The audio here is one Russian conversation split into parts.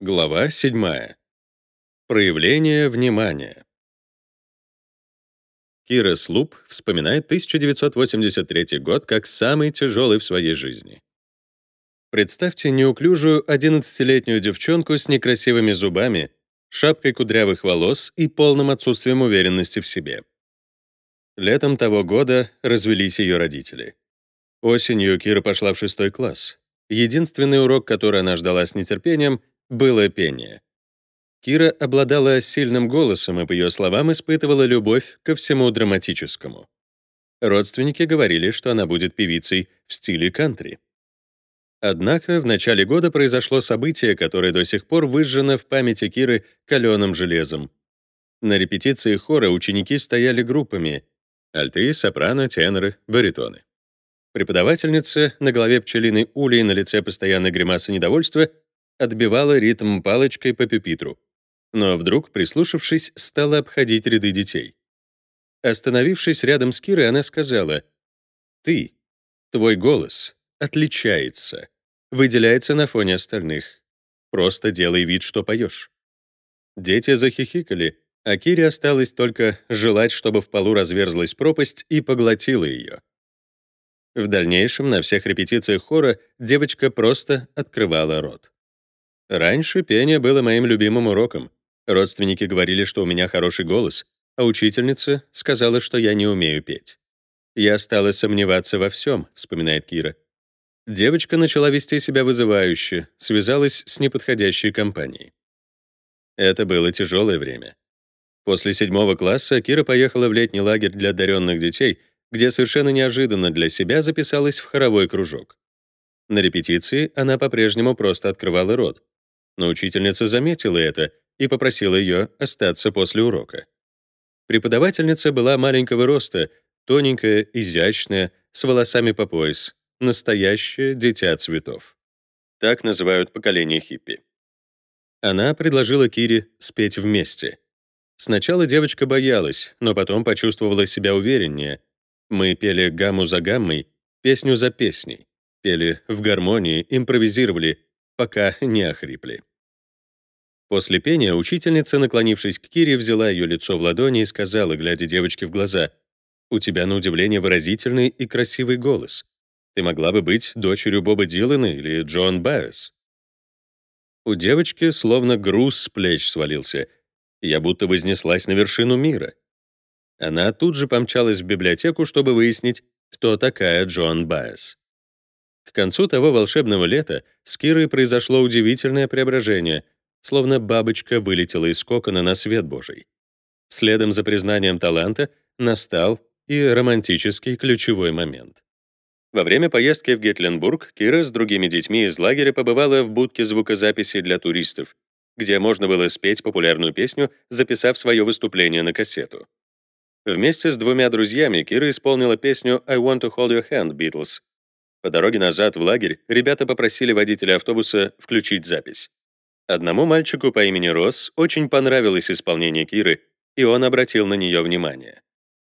Глава 7. Проявление внимания. Кира Слуп вспоминает 1983 год как самый тяжелый в своей жизни. Представьте неуклюжую 11-летнюю девчонку с некрасивыми зубами, шапкой кудрявых волос и полным отсутствием уверенности в себе. Летом того года развелись ее родители. Осенью Кира пошла в шестой класс. Единственный урок, который она ждала с нетерпением — было пение. Кира обладала сильным голосом и, по ее словам, испытывала любовь ко всему драматическому. Родственники говорили, что она будет певицей в стиле кантри. Однако в начале года произошло событие, которое до сих пор выжжено в памяти Киры каленым железом. На репетиции хора ученики стояли группами — альты, сопрано, теноры, баритоны. Преподавательница на голове пчелиной улей на лице постоянной гримасы недовольства отбивала ритм палочкой по пюпитру. Но вдруг, прислушавшись, стала обходить ряды детей. Остановившись рядом с Кирой, она сказала, «Ты, твой голос отличается, выделяется на фоне остальных. Просто делай вид, что поешь». Дети захихикали, а Кире осталось только желать, чтобы в полу разверзлась пропасть и поглотила ее. В дальнейшем на всех репетициях хора девочка просто открывала рот. Раньше пение было моим любимым уроком. Родственники говорили, что у меня хороший голос, а учительница сказала, что я не умею петь. Я стала сомневаться во всем, вспоминает Кира. Девочка начала вести себя вызывающе, связалась с неподходящей компанией. Это было тяжелое время. После седьмого класса Кира поехала в летний лагерь для одаренных детей, где совершенно неожиданно для себя записалась в хоровой кружок. На репетиции она по-прежнему просто открывала рот, но учительница заметила это и попросила ее остаться после урока. Преподавательница была маленького роста, тоненькая, изящная, с волосами по пояс, настоящее дитя цветов. Так называют поколение хиппи. Она предложила Кире спеть вместе. Сначала девочка боялась, но потом почувствовала себя увереннее. Мы пели гамму за гаммой, песню за песней, пели в гармонии, импровизировали, пока не охрипли. После пения учительница, наклонившись к Кире, взяла ее лицо в ладони и сказала, глядя девочке в глаза, «У тебя, на удивление, выразительный и красивый голос. Ты могла бы быть дочерью Боба Дилана или Джон Байес». У девочки словно груз с плеч свалился. Я будто вознеслась на вершину мира. Она тут же помчалась в библиотеку, чтобы выяснить, кто такая Джон Байес. К концу того волшебного лета с Кирой произошло удивительное преображение — словно бабочка вылетела из кокона на свет Божий. Следом за признанием таланта настал и романтический ключевой момент. Во время поездки в Гетленбург Кира с другими детьми из лагеря побывала в будке звукозаписи для туристов, где можно было спеть популярную песню, записав свое выступление на кассету. Вместе с двумя друзьями Кира исполнила песню «I want to hold your hand, Beatles». По дороге назад в лагерь ребята попросили водителя автобуса включить запись. Одному мальчику по имени Росс очень понравилось исполнение Киры, и он обратил на нее внимание.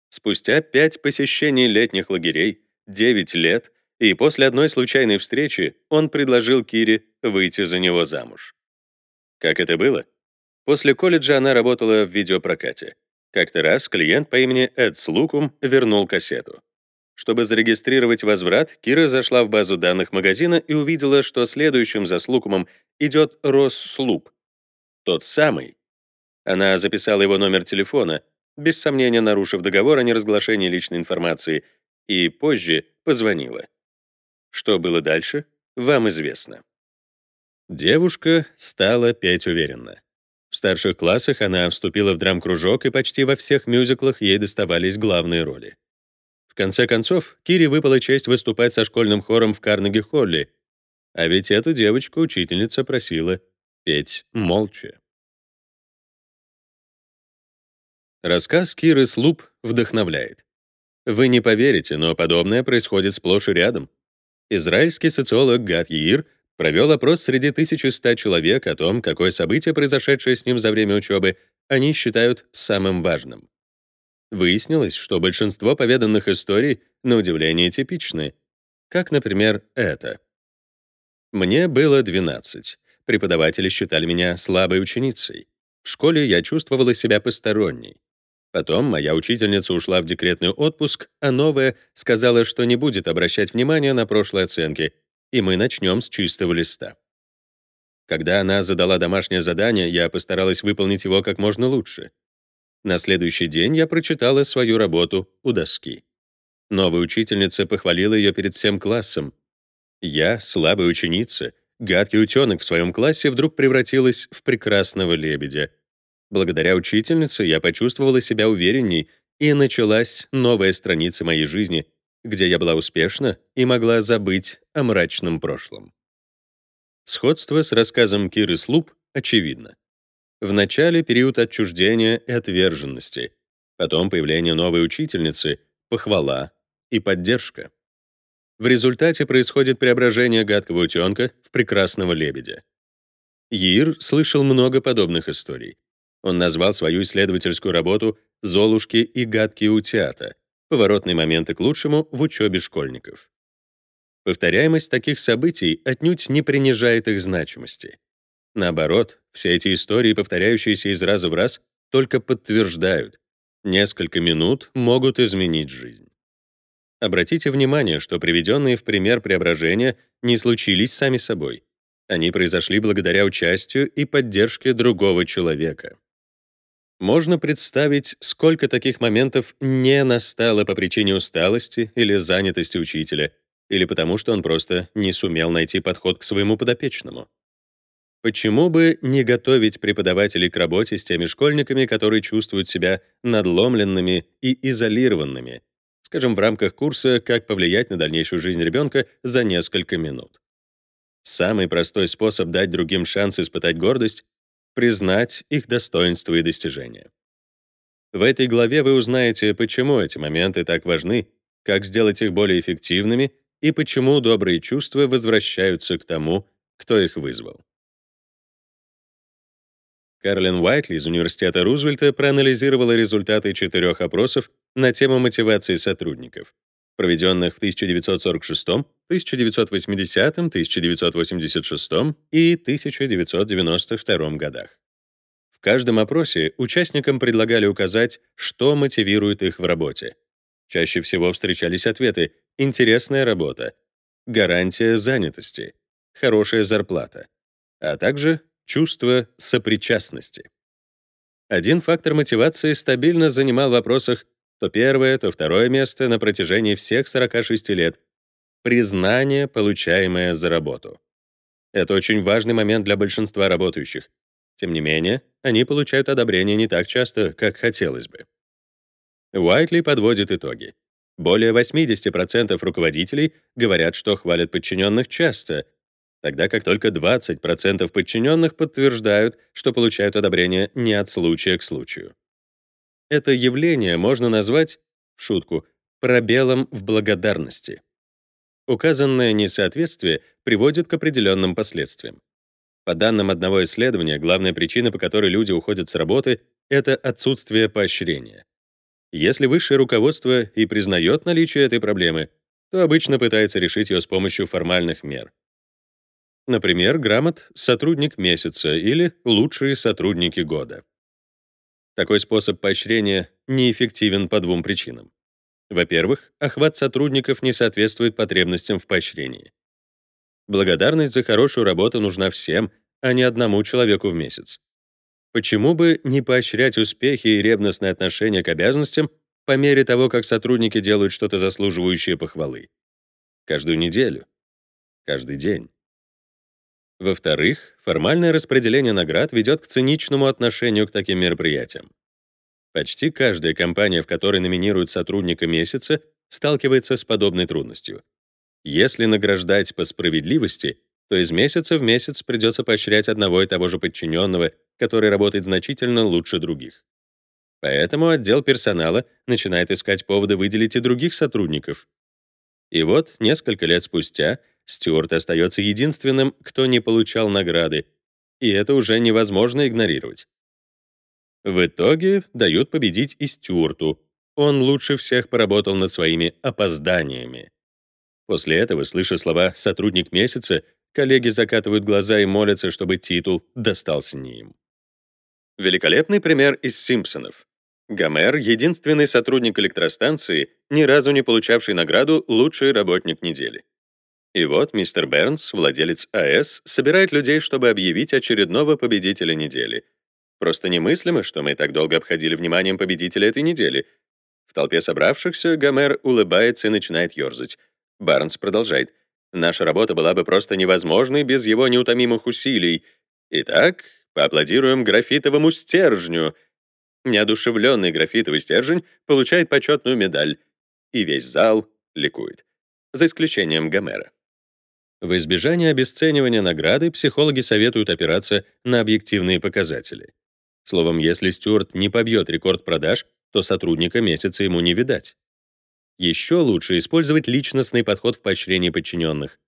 Спустя пять посещений летних лагерей, 9 лет, и после одной случайной встречи он предложил Кире выйти за него замуж. Как это было? После колледжа она работала в видеопрокате. Как-то раз клиент по имени Эд Слукум вернул кассету. Чтобы зарегистрировать возврат, Кира зашла в базу данных магазина и увидела, что следующим за Слукумом идет Росслуп. Тот самый. Она записала его номер телефона, без сомнения нарушив договор о неразглашении личной информации, и позже позвонила. Что было дальше, вам известно. Девушка стала петь уверенно. В старших классах она вступила в драм-кружок, и почти во всех мюзиклах ей доставались главные роли конце концов, Кире выпала честь выступать со школьным хором в Карнеги-Холле, а ведь эту девочку учительница просила петь молча. Рассказ Киры Слуп вдохновляет. Вы не поверите, но подобное происходит сплошь и рядом. Израильский социолог Гад Яир провел опрос среди 1100 человек о том, какое событие, произошедшее с ним за время учебы, они считают самым важным. Выяснилось, что большинство поведанных историй, на удивление, типичны. Как, например, это. Мне было 12. Преподаватели считали меня слабой ученицей. В школе я чувствовала себя посторонней. Потом моя учительница ушла в декретный отпуск, а новая сказала, что не будет обращать внимания на прошлые оценки, и мы начнем с чистого листа. Когда она задала домашнее задание, я постаралась выполнить его как можно лучше. На следующий день я прочитала свою работу у доски. Новая учительница похвалила ее перед всем классом. Я, слабая ученица, гадкий утенок в своем классе, вдруг превратилась в прекрасного лебедя. Благодаря учительнице я почувствовала себя уверенней, и началась новая страница моей жизни, где я была успешна и могла забыть о мрачном прошлом. Сходство с рассказом Киры Слуп очевидно. В начале период отчуждения и отверженности, потом появление новой учительницы, похвала, и поддержка. В результате происходит преображение гадкого утенка в прекрасного лебедя. Йир слышал много подобных историй. Он назвал свою исследовательскую работу «Золушки и гадкие утята. Поворотные моменты к лучшему в учебе школьников». Повторяемость таких событий отнюдь не принижает их значимости. Наоборот, все эти истории, повторяющиеся из раза в раз, только подтверждают, несколько минут могут изменить жизнь. Обратите внимание, что приведенные в пример преображения не случились сами собой. Они произошли благодаря участию и поддержке другого человека. Можно представить, сколько таких моментов не настало по причине усталости или занятости учителя, или потому что он просто не сумел найти подход к своему подопечному. Почему бы не готовить преподавателей к работе с теми школьниками, которые чувствуют себя надломленными и изолированными, скажем, в рамках курса «Как повлиять на дальнейшую жизнь ребенка за несколько минут». Самый простой способ дать другим шанс испытать гордость — признать их достоинства и достижения. В этой главе вы узнаете, почему эти моменты так важны, как сделать их более эффективными и почему добрые чувства возвращаются к тому, кто их вызвал. Карлин Уайтли из Университета Рузвельта проанализировала результаты четырех опросов на тему мотивации сотрудников, проведенных в 1946, 1980, 1986 и 1992 годах. В каждом опросе участникам предлагали указать, что мотивирует их в работе. Чаще всего встречались ответы «интересная работа», «гарантия занятости», «хорошая зарплата», а также чувство сопричастности. Один фактор мотивации стабильно занимал в вопросах то первое, то второе место на протяжении всех 46 лет — признание, получаемое за работу. Это очень важный момент для большинства работающих. Тем не менее, они получают одобрение не так часто, как хотелось бы. Уайтли подводит итоги. Более 80% руководителей говорят, что хвалят подчиненных часто, тогда как только 20% подчиненных подтверждают, что получают одобрение не от случая к случаю. Это явление можно назвать, в шутку, пробелом в благодарности. Указанное несоответствие приводит к определенным последствиям. По данным одного исследования, главная причина, по которой люди уходят с работы, это отсутствие поощрения. Если высшее руководство и признает наличие этой проблемы, то обычно пытается решить ее с помощью формальных мер. Например, грамот «Сотрудник месяца» или «Лучшие сотрудники года». Такой способ поощрения неэффективен по двум причинам. Во-первых, охват сотрудников не соответствует потребностям в поощрении. Благодарность за хорошую работу нужна всем, а не одному человеку в месяц. Почему бы не поощрять успехи и ревностное отношение к обязанностям по мере того, как сотрудники делают что-то заслуживающее похвалы? Каждую неделю, каждый день. Во-вторых, формальное распределение наград ведет к циничному отношению к таким мероприятиям. Почти каждая компания, в которой номинируют сотрудника месяца, сталкивается с подобной трудностью. Если награждать по справедливости, то из месяца в месяц придется поощрять одного и того же подчиненного, который работает значительно лучше других. Поэтому отдел персонала начинает искать поводы выделить и других сотрудников. И вот, несколько лет спустя, Стюарт остается единственным, кто не получал награды, и это уже невозможно игнорировать. В итоге дают победить и Стюарту. Он лучше всех поработал над своими опозданиями. После этого, слыша слова «сотрудник месяца», коллеги закатывают глаза и молятся, чтобы титул достался не им. Великолепный пример из «Симпсонов». Гомер — единственный сотрудник электростанции, ни разу не получавший награду «Лучший работник недели». И вот мистер Бернс, владелец АЭС, собирает людей, чтобы объявить очередного победителя недели. Просто немыслимо, что мы так долго обходили вниманием победителя этой недели. В толпе собравшихся Гомер улыбается и начинает ерзать. Барнс продолжает. «Наша работа была бы просто невозможной без его неутомимых усилий. Итак, поаплодируем графитовому стержню». Неодушевленный графитовый стержень получает почетную медаль, и весь зал ликует, за исключением Гомера. В избежание обесценивания награды психологи советуют опираться на объективные показатели. Словом, если Стюарт не побьет рекорд продаж, то сотрудника месяца ему не видать. Еще лучше использовать личностный подход в поощрении подчиненных.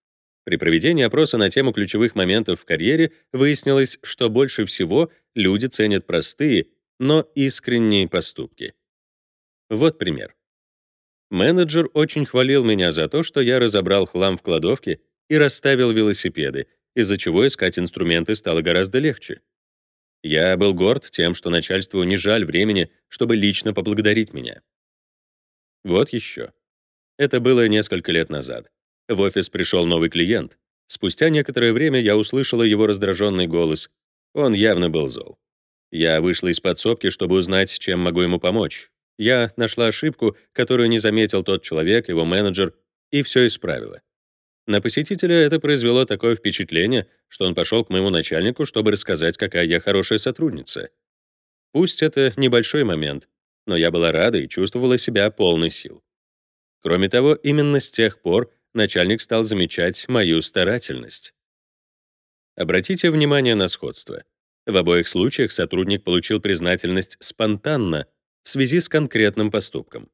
При проведении опроса на тему ключевых моментов в карьере выяснилось, что больше всего люди ценят простые, но искренние поступки. Вот пример. Менеджер очень хвалил меня за то, что я разобрал хлам в кладовке и расставил велосипеды, из-за чего искать инструменты стало гораздо легче. Я был горд тем, что начальству не жаль времени, чтобы лично поблагодарить меня. Вот еще. Это было несколько лет назад. В офис пришел новый клиент. Спустя некоторое время я услышала его раздраженный голос. Он явно был зол. Я вышла из подсобки, чтобы узнать, чем могу ему помочь. Я нашла ошибку, которую не заметил тот человек, его менеджер, и все исправила. На посетителя это произвело такое впечатление, что он пошел к моему начальнику, чтобы рассказать, какая я хорошая сотрудница. Пусть это небольшой момент, но я была рада и чувствовала себя полной сил. Кроме того, именно с тех пор начальник стал замечать мою старательность. Обратите внимание на сходство. В обоих случаях сотрудник получил признательность спонтанно, в связи с конкретным поступком.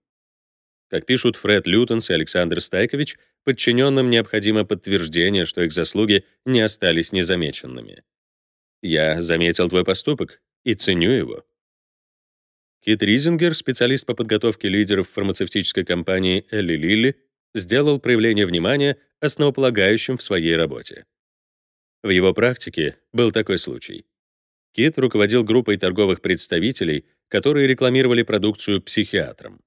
Как пишут Фред Лютенс и Александр Стайкович, подчиненным необходимо подтверждение, что их заслуги не остались незамеченными. Я заметил твой поступок и ценю его. Кит Ризингер, специалист по подготовке лидеров фармацевтической компании Элли Лилли, сделал проявление внимания основополагающим в своей работе. В его практике был такой случай. Кит руководил группой торговых представителей, которые рекламировали продукцию психиатрам.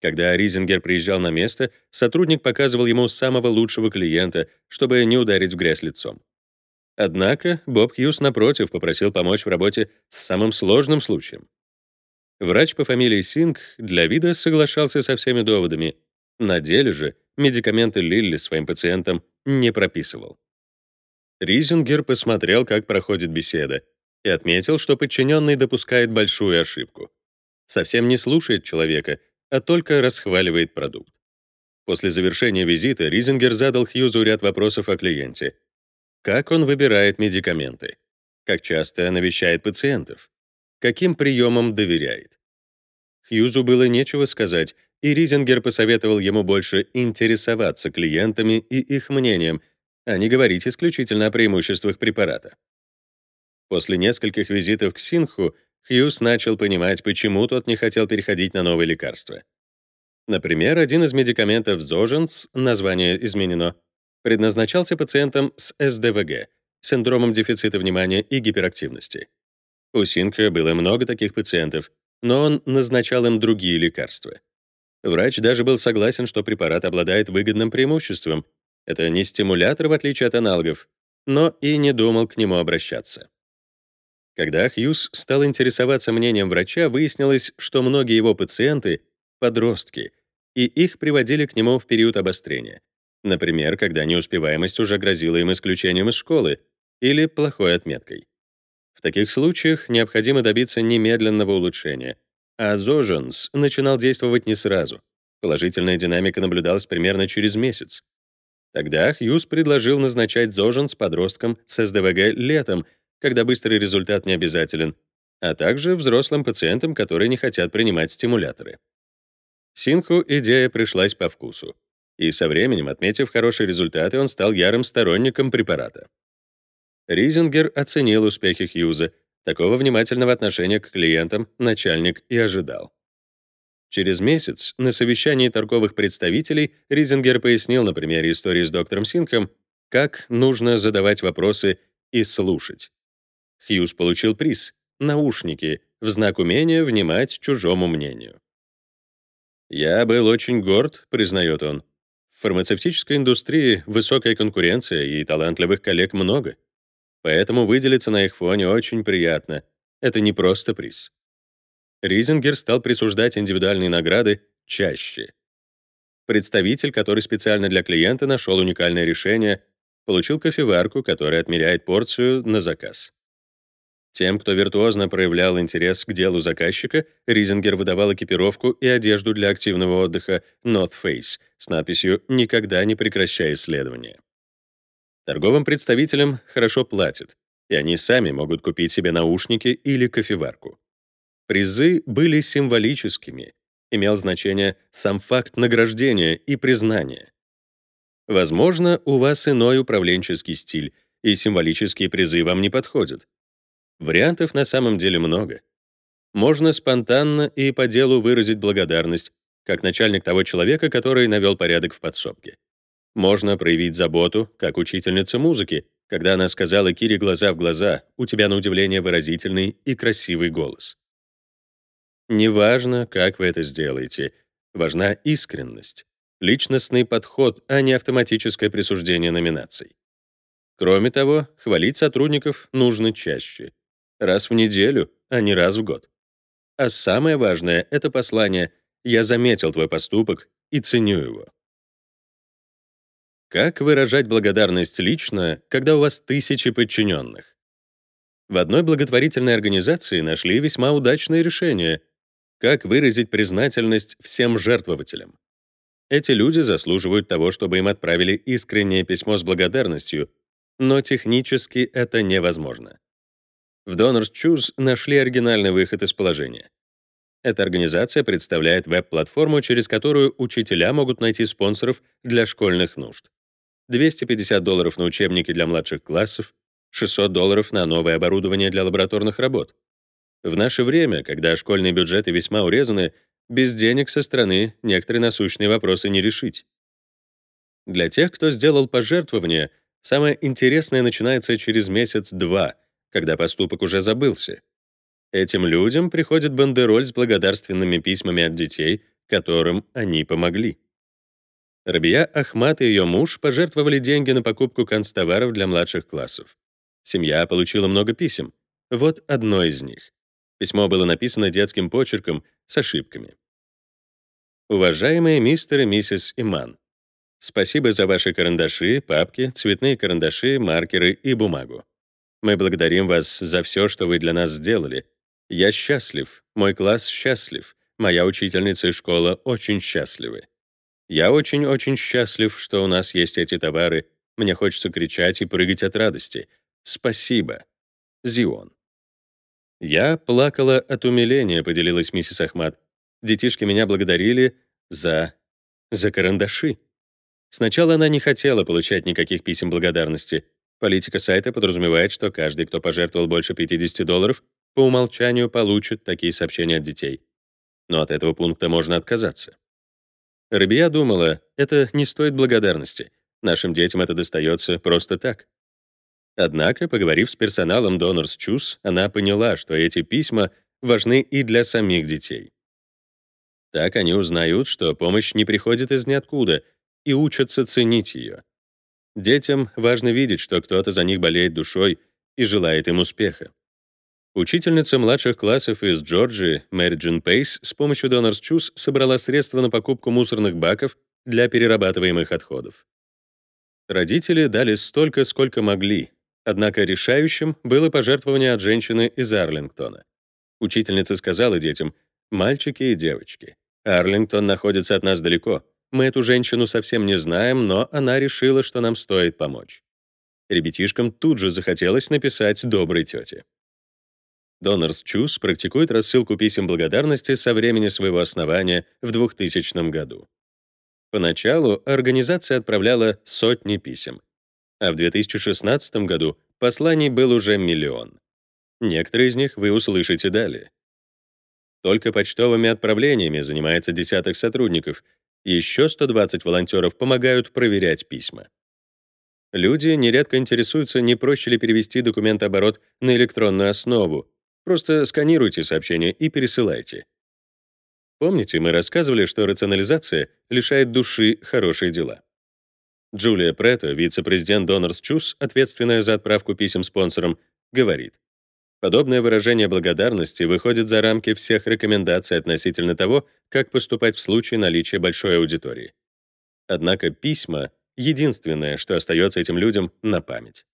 Когда Ризингер приезжал на место, сотрудник показывал ему самого лучшего клиента, чтобы не ударить в грязь лицом. Однако Боб Хьюз, напротив, попросил помочь в работе с самым сложным случаем. Врач по фамилии Синг для вида соглашался со всеми доводами. На деле же медикаменты Лилли своим пациентам не прописывал. Ризингер посмотрел, как проходит беседа, и отметил, что подчиненный допускает большую ошибку. Совсем не слушает человека, а только расхваливает продукт. После завершения визита Ризингер задал Хьюзу ряд вопросов о клиенте. Как он выбирает медикаменты? Как часто навещает пациентов? Каким приемам доверяет? Хьюзу было нечего сказать, и Ризингер посоветовал ему больше интересоваться клиентами и их мнением, а не говорить исключительно о преимуществах препарата. После нескольких визитов к Синху Хьюз начал понимать, почему тот не хотел переходить на новые лекарства. Например, один из медикаментов Зоженс, название изменено, предназначался пациентам с СДВГ, синдромом дефицита внимания и гиперактивности. У Синха было много таких пациентов, но он назначал им другие лекарства. Врач даже был согласен, что препарат обладает выгодным преимуществом. Это не стимулятор, в отличие от аналогов, но и не думал к нему обращаться. Когда Хьюз стал интересоваться мнением врача, выяснилось, что многие его пациенты — подростки, и их приводили к нему в период обострения. Например, когда неуспеваемость уже грозила им исключением из школы или плохой отметкой. В таких случаях необходимо добиться немедленного улучшения, а Зоженс начинал действовать не сразу. Положительная динамика наблюдалась примерно через месяц. Тогда Хьюз предложил назначать Зоженс подросткам с СДВГ летом — когда быстрый результат не обязателен, а также взрослым пациентам, которые не хотят принимать стимуляторы. Синху идея пришлась по вкусу, и со временем, отметив хорошие результаты, он стал ярым сторонником препарата. Ризингер оценил успехи Хьюза, такого внимательного отношения к клиентам начальник и ожидал. Через месяц на совещании торговых представителей Ризингер пояснил на примере истории с доктором Синхом, как нужно задавать вопросы и слушать. Хьюз получил приз — наушники, в знак умения внимать чужому мнению. «Я был очень горд», — признает он. В фармацевтической индустрии высокая конкуренция и талантливых коллег много. Поэтому выделиться на их фоне очень приятно. Это не просто приз. Ризингер стал присуждать индивидуальные награды чаще. Представитель, который специально для клиента нашел уникальное решение, получил кофеварку, которая отмеряет порцию на заказ. Тем, кто виртуозно проявлял интерес к делу заказчика, Ризингер выдавал экипировку и одежду для активного отдыха North Face с надписью «Никогда не прекращай исследования». Торговым представителям хорошо платят, и они сами могут купить себе наушники или кофеварку. Призы были символическими, имел значение сам факт награждения и признания. Возможно, у вас иной управленческий стиль, и символические призы вам не подходят. Вариантов на самом деле много. Можно спонтанно и по делу выразить благодарность, как начальник того человека, который навел порядок в подсобке. Можно проявить заботу, как учительница музыки, когда она сказала Кире глаза в глаза, у тебя на удивление выразительный и красивый голос. Неважно, как вы это сделаете, важна искренность, личностный подход, а не автоматическое присуждение номинаций. Кроме того, хвалить сотрудников нужно чаще. Раз в неделю, а не раз в год. А самое важное — это послание «Я заметил твой поступок и ценю его». Как выражать благодарность лично, когда у вас тысячи подчиненных? В одной благотворительной организации нашли весьма удачное решение, как выразить признательность всем жертвователям. Эти люди заслуживают того, чтобы им отправили искреннее письмо с благодарностью, но технически это невозможно. В Donors Choose нашли оригинальный выход из положения. Эта организация представляет веб-платформу, через которую учителя могут найти спонсоров для школьных нужд. 250 долларов на учебники для младших классов, 600 долларов на новое оборудование для лабораторных работ. В наше время, когда школьные бюджеты весьма урезаны, без денег со стороны некоторые насущные вопросы не решить. Для тех, кто сделал пожертвование, самое интересное начинается через месяц-два, когда поступок уже забылся. Этим людям приходит бандероль с благодарственными письмами от детей, которым они помогли. Рабия Ахмат и ее муж пожертвовали деньги на покупку канцтоваров для младших классов. Семья получила много писем. Вот одно из них. Письмо было написано детским почерком с ошибками. Уважаемые мистер и миссис Иман, спасибо за ваши карандаши, папки, цветные карандаши, маркеры и бумагу. Мы благодарим вас за все, что вы для нас сделали. Я счастлив, мой класс счастлив, моя учительница и школа очень счастливы. Я очень-очень счастлив, что у нас есть эти товары. Мне хочется кричать и прыгать от радости. Спасибо. Зион. «Я плакала от умиления», — поделилась миссис Ахмад. «Детишки меня благодарили за... за карандаши». Сначала она не хотела получать никаких писем благодарности. Политика сайта подразумевает, что каждый, кто пожертвовал больше 50 долларов, по умолчанию получит такие сообщения от детей. Но от этого пункта можно отказаться. Рабия думала, это не стоит благодарности. Нашим детям это достается просто так. Однако, поговорив с персоналом Donors Choose, она поняла, что эти письма важны и для самих детей. Так они узнают, что помощь не приходит из ниоткуда, и учатся ценить ее. Детям важно видеть, что кто-то за них болеет душой и желает им успеха. Учительница младших классов из Джорджии Мэри Джин Пейс с помощью Donors Choose собрала средства на покупку мусорных баков для перерабатываемых отходов. Родители дали столько, сколько могли, Однако решающим было пожертвование от женщины из Арлингтона. Учительница сказала детям, «Мальчики и девочки, Арлингтон находится от нас далеко. Мы эту женщину совсем не знаем, но она решила, что нам стоит помочь». Ребятишкам тут же захотелось написать доброй тете. Donors Choose практикует рассылку писем благодарности со времени своего основания в 2000 году. Поначалу организация отправляла сотни писем, а в 2016 году посланий был уже миллион. Некоторые из них вы услышите далее. Только почтовыми отправлениями занимается десяток сотрудников, еще 120 волонтеров помогают проверять письма. Люди нередко интересуются, не проще ли перевести документооборот на электронную основу. Просто сканируйте сообщение и пересылайте. Помните, мы рассказывали, что рационализация лишает души хорошие дела. Джулия Претто, вице-президент Donors Choose, ответственная за отправку писем спонсорам, говорит, Подобное выражение благодарности выходит за рамки всех рекомендаций относительно того, как поступать в случае наличия большой аудитории. Однако письма — единственное, что остается этим людям на память.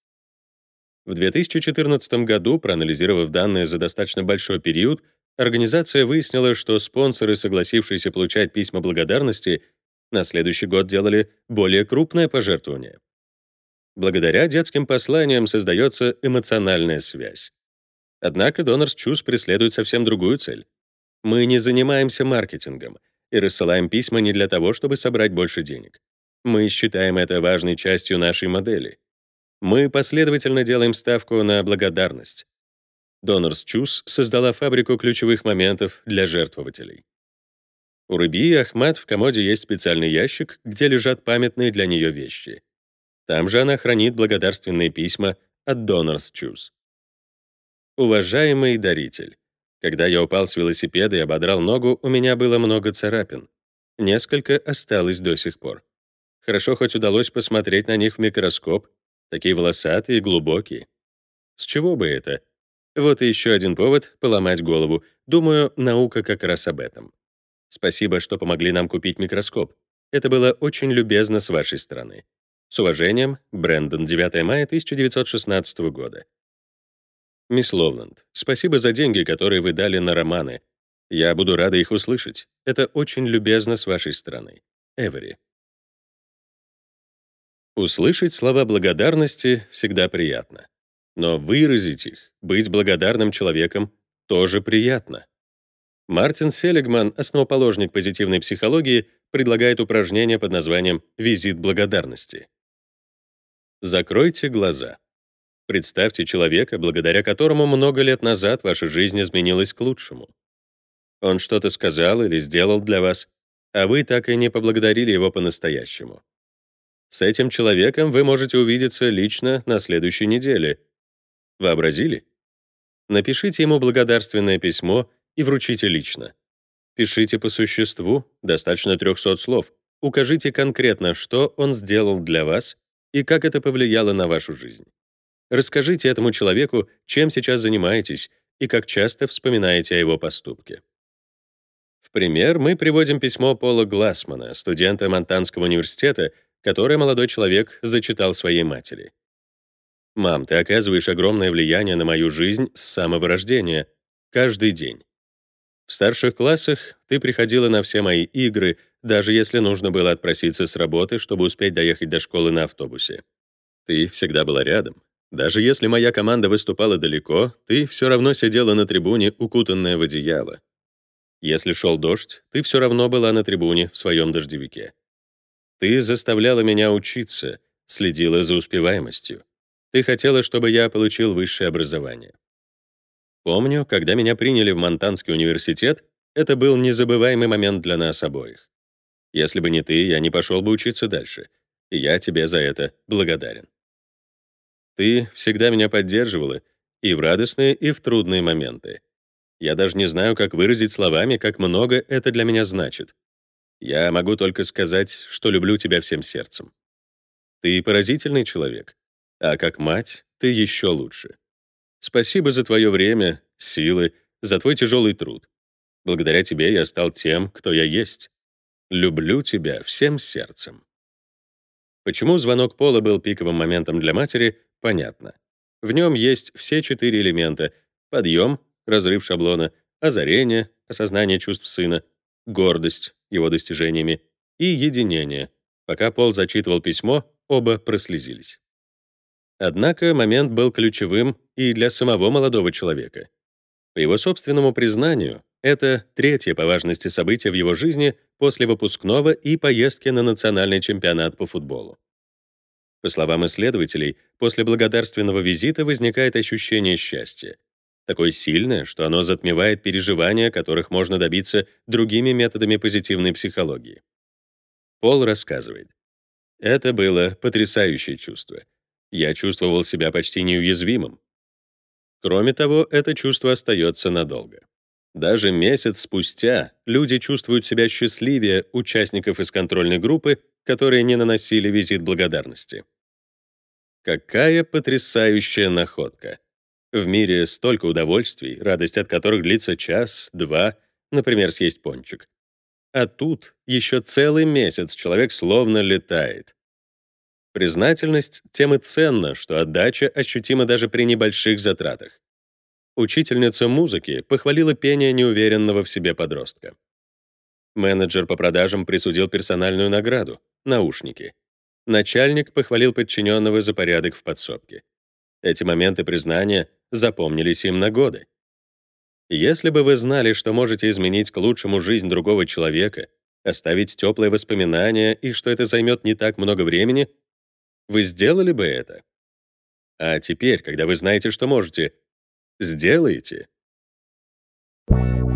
В 2014 году, проанализировав данные за достаточно большой период, организация выяснила, что спонсоры, согласившиеся получать письма благодарности, на следующий год делали более крупное пожертвование. Благодаря детским посланиям создается эмоциональная связь. Однако Donors Choose преследует совсем другую цель. Мы не занимаемся маркетингом и рассылаем письма не для того, чтобы собрать больше денег. Мы считаем это важной частью нашей модели. Мы последовательно делаем ставку на благодарность. Donors Choose создала фабрику ключевых моментов для жертвователей. У Рыбии и Ахмад в комоде есть специальный ящик, где лежат памятные для нее вещи. Там же она хранит благодарственные письма от Donors Choose. Уважаемый даритель, когда я упал с велосипеда и ободрал ногу, у меня было много царапин. Несколько осталось до сих пор. Хорошо хоть удалось посмотреть на них в микроскоп, такие волосатые глубокие. С чего бы это? Вот и еще один повод поломать голову. Думаю, наука как раз об этом. Спасибо, что помогли нам купить микроскоп. Это было очень любезно с вашей стороны. С уважением, Брэндон, 9 мая 1916 года. Мисс Ловланд, спасибо за деньги, которые вы дали на романы. Я буду рада их услышать. Это очень любезно с вашей стороны. Эвери. Услышать слова благодарности всегда приятно. Но выразить их, быть благодарным человеком, тоже приятно. Мартин Селигман, основоположник позитивной психологии, предлагает упражнение под названием «Визит благодарности». Закройте глаза. Представьте человека, благодаря которому много лет назад ваша жизнь изменилась к лучшему. Он что-то сказал или сделал для вас, а вы так и не поблагодарили его по-настоящему. С этим человеком вы можете увидеться лично на следующей неделе. Вообразили? Напишите ему благодарственное письмо и вручите лично. Пишите по существу, достаточно 300 слов. Укажите конкретно, что он сделал для вас и как это повлияло на вашу жизнь. Расскажите этому человеку, чем сейчас занимаетесь и как часто вспоминаете о его поступке. В пример мы приводим письмо Пола Глассмана, студента Монтанского университета, которое молодой человек зачитал своей матери. «Мам, ты оказываешь огромное влияние на мою жизнь с самого рождения, каждый день. В старших классах ты приходила на все мои игры, даже если нужно было отпроситься с работы, чтобы успеть доехать до школы на автобусе. Ты всегда была рядом, даже если моя команда выступала далеко, ты все равно сидела на трибуне, укутанная в одеяло. Если шел дождь, ты все равно была на трибуне в своем дождевике. Ты заставляла меня учиться, следила за успеваемостью. Ты хотела, чтобы я получил высшее образование. Помню, когда меня приняли в Монтанский университет, это был незабываемый момент для нас обоих. Если бы не ты, я не пошел бы учиться дальше. И я тебе за это благодарен. Ты всегда меня поддерживала и в радостные, и в трудные моменты. Я даже не знаю, как выразить словами, как много это для меня значит. Я могу только сказать, что люблю тебя всем сердцем. Ты поразительный человек, а как мать ты еще лучше. Спасибо за твое время, силы, за твой тяжелый труд. Благодаря тебе я стал тем, кто я есть. Люблю тебя всем сердцем. Почему звонок Пола был пиковым моментом для матери, Понятно. В нем есть все четыре элемента — подъем, разрыв шаблона, озарение, осознание чувств сына, гордость его достижениями и единение. Пока Пол зачитывал письмо, оба прослезились. Однако момент был ключевым и для самого молодого человека. По его собственному признанию, это третье по важности событие в его жизни после выпускного и поездки на национальный чемпионат по футболу. По словам исследователей, после благодарственного визита возникает ощущение счастья. Такое сильное, что оно затмевает переживания, которых можно добиться другими методами позитивной психологии. Пол рассказывает. Это было потрясающее чувство. Я чувствовал себя почти неуязвимым. Кроме того, это чувство остается надолго. Даже месяц спустя люди чувствуют себя счастливее участников из контрольной группы, которые не наносили визит благодарности. Какая потрясающая находка! В мире столько удовольствий, радость от которых длится час, два, например, съесть пончик. А тут еще целый месяц человек словно летает. Признательность тем и ценна, что отдача ощутима даже при небольших затратах. Учительница музыки похвалила пение неуверенного в себе подростка. Менеджер по продажам присудил персональную награду — наушники. Начальник похвалил подчиненного за порядок в подсобке. Эти моменты признания запомнились им на годы. Если бы вы знали, что можете изменить к лучшему жизнь другого человека, оставить теплые воспоминания и что это займет не так много времени, вы сделали бы это. А теперь, когда вы знаете, что можете, сделайте. Thank